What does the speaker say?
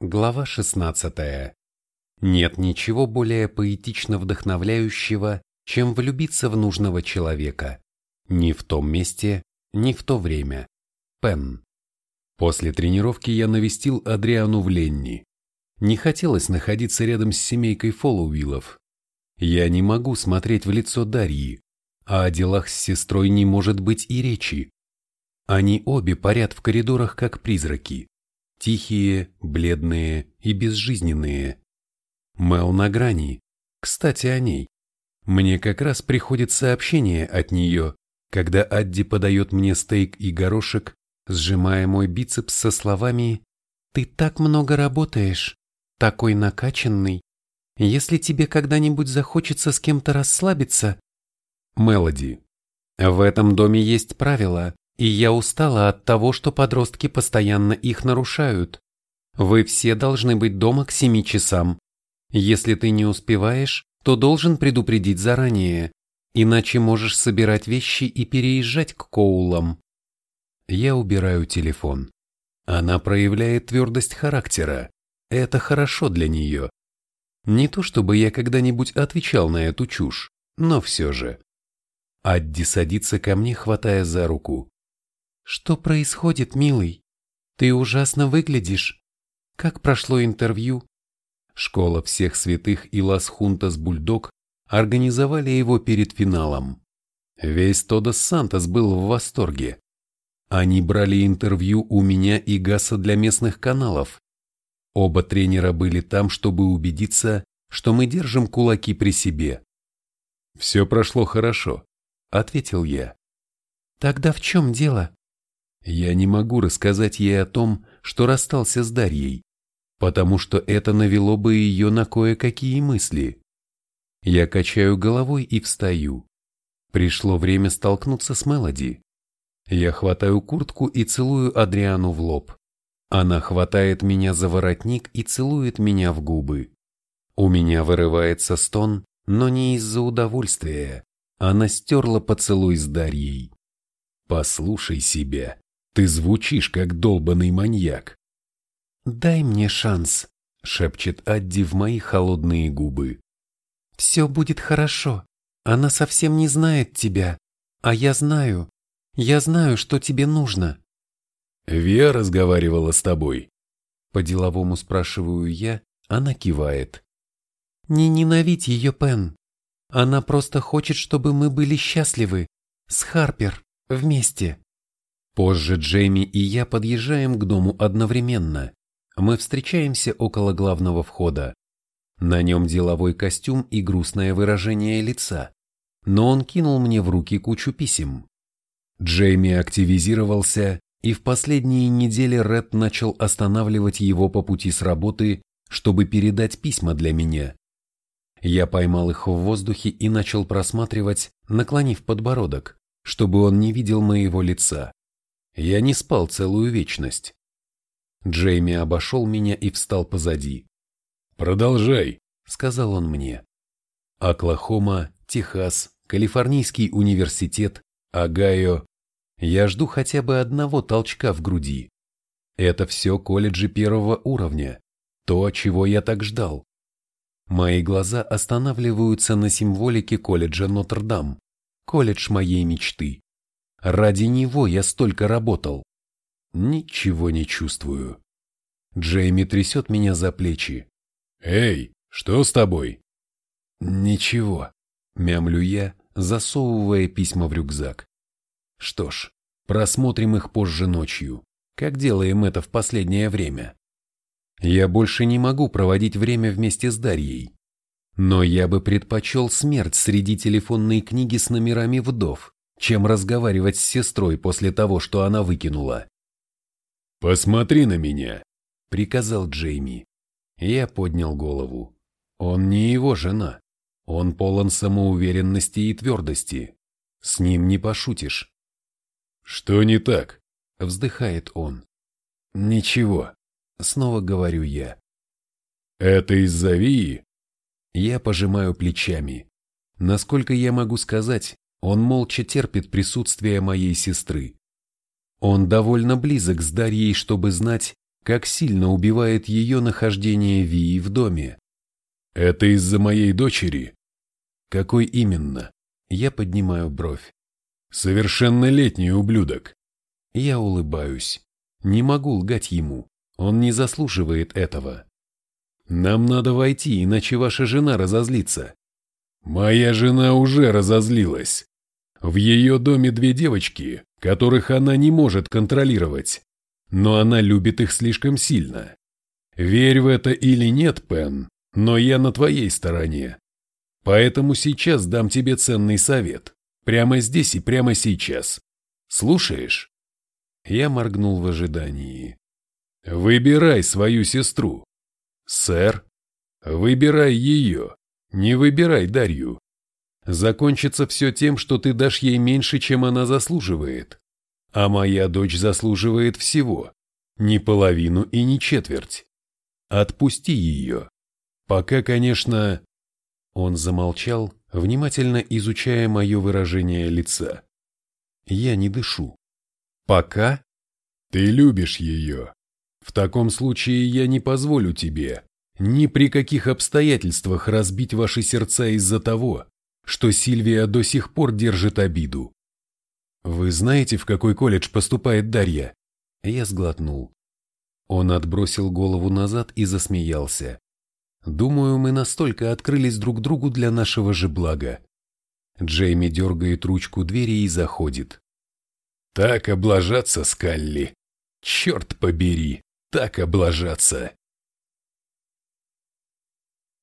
Глава 16. Нет ничего более поэтично вдохновляющего, чем влюбиться в нужного человека. Ни в том месте, ни в то время. Пен. После тренировки я навестил Адриану в Ленни. Не хотелось находиться рядом с семейкой Фоллоуиллов. Я не могу смотреть в лицо Дарьи, а о делах с сестрой не может быть и речи. Они обе парят в коридорах, как призраки. Тихие, бледные и безжизненные. Мэл на грани. Кстати, о ней. Мне как раз приходит сообщение от нее, когда Адди подает мне стейк и горошек, сжимая мой бицепс со словами «Ты так много работаешь, такой накачанный. Если тебе когда-нибудь захочется с кем-то расслабиться...» Мелоди. В этом доме есть правила, и я устала от того, что подростки постоянно их нарушают. Вы все должны быть дома к семи часам. Если ты не успеваешь, то должен предупредить заранее, иначе можешь собирать вещи и переезжать к Коулам. Я убираю телефон. Она проявляет твердость характера. Это хорошо для нее. Не то чтобы я когда-нибудь отвечал на эту чушь, но все же. Адди садится ко мне, хватая за руку. «Что происходит, милый? Ты ужасно выглядишь. Как прошло интервью?» Школа всех святых и Лас-Хунтас Бульдог организовали его перед финалом. Весь Тодос Сантос был в восторге. Они брали интервью у меня и Гаса для местных каналов. Оба тренера были там, чтобы убедиться, что мы держим кулаки при себе. «Все прошло хорошо», — ответил я. «Тогда в чем дело?» Я не могу рассказать ей о том, что расстался с Дарьей, потому что это навело бы ее на кое-какие мысли. Я качаю головой и встаю. Пришло время столкнуться с Мелоди. Я хватаю куртку и целую Адриану в лоб. Она хватает меня за воротник и целует меня в губы. У меня вырывается стон, но не из-за удовольствия. Она стерла поцелуй с Дарьей. Послушай себя. Ты звучишь, как долбанный маньяк. «Дай мне шанс», — шепчет Адди в мои холодные губы. «Все будет хорошо. Она совсем не знает тебя. А я знаю. Я знаю, что тебе нужно». «Вия разговаривала с тобой?» По-деловому спрашиваю я, она кивает. «Не ненавидь ее, Пен. Она просто хочет, чтобы мы были счастливы. С Харпер. Вместе». Позже Джейми и я подъезжаем к дому одновременно. Мы встречаемся около главного входа. На нем деловой костюм и грустное выражение лица. Но он кинул мне в руки кучу писем. Джейми активизировался, и в последние недели Ред начал останавливать его по пути с работы, чтобы передать письма для меня. Я поймал их в воздухе и начал просматривать, наклонив подбородок, чтобы он не видел моего лица. Я не спал целую вечность. Джейми обошел меня и встал позади. «Продолжай», — сказал он мне. Оклахома, Техас, Калифорнийский университет, Огайо. Я жду хотя бы одного толчка в груди. Это все колледжи первого уровня, то, чего я так ждал. Мои глаза останавливаются на символике колледжа Нотр-Дам, колледж моей мечты. Ради него я столько работал. Ничего не чувствую. Джейми трясет меня за плечи. «Эй, что с тобой?» «Ничего», — мямлю я, засовывая письма в рюкзак. «Что ж, просмотрим их позже ночью, как делаем это в последнее время. Я больше не могу проводить время вместе с Дарьей. Но я бы предпочел смерть среди телефонной книги с номерами вдов, чем разговаривать с сестрой после того, что она выкинула. «Посмотри на меня», — приказал Джейми. Я поднял голову. Он не его жена. Он полон самоуверенности и твердости. С ним не пошутишь. «Что не так?» — вздыхает он. «Ничего», — снова говорю я. «Это из-за Вии?» Я пожимаю плечами. Насколько я могу сказать, он молча терпит присутствие моей сестры. Он довольно близок с Дарьей, чтобы знать, как сильно убивает ее нахождение Вии в доме. Это из-за моей дочери? Какой именно? Я поднимаю бровь. Совершеннолетний ублюдок. Я улыбаюсь. Не могу лгать ему. Он не заслуживает этого. Нам надо войти, иначе ваша жена разозлится. Моя жена уже разозлилась. В ее доме две девочки, которых она не может контролировать. Но она любит их слишком сильно. Верь в это или нет, Пен, но я на твоей стороне. Поэтому сейчас дам тебе ценный совет. Прямо здесь и прямо сейчас. Слушаешь? Я моргнул в ожидании. Выбирай свою сестру. Сэр, выбирай ее. Не выбирай Дарью. Закончится все тем, что ты дашь ей меньше, чем она заслуживает. А моя дочь заслуживает всего. Не половину и не четверть. Отпусти ее. Пока, конечно... Он замолчал, внимательно изучая мое выражение лица. Я не дышу. Пока? Ты любишь ее. В таком случае я не позволю тебе ни при каких обстоятельствах разбить ваши сердца из-за того, что Сильвия до сих пор держит обиду. Вы знаете, в какой колледж поступает Дарья? Я сглотнул. Он отбросил голову назад и засмеялся. Думаю, мы настолько открылись друг другу для нашего же блага. Джейми дергает ручку двери и заходит. Так облажаться, Скалли. Черт побери, так облажаться.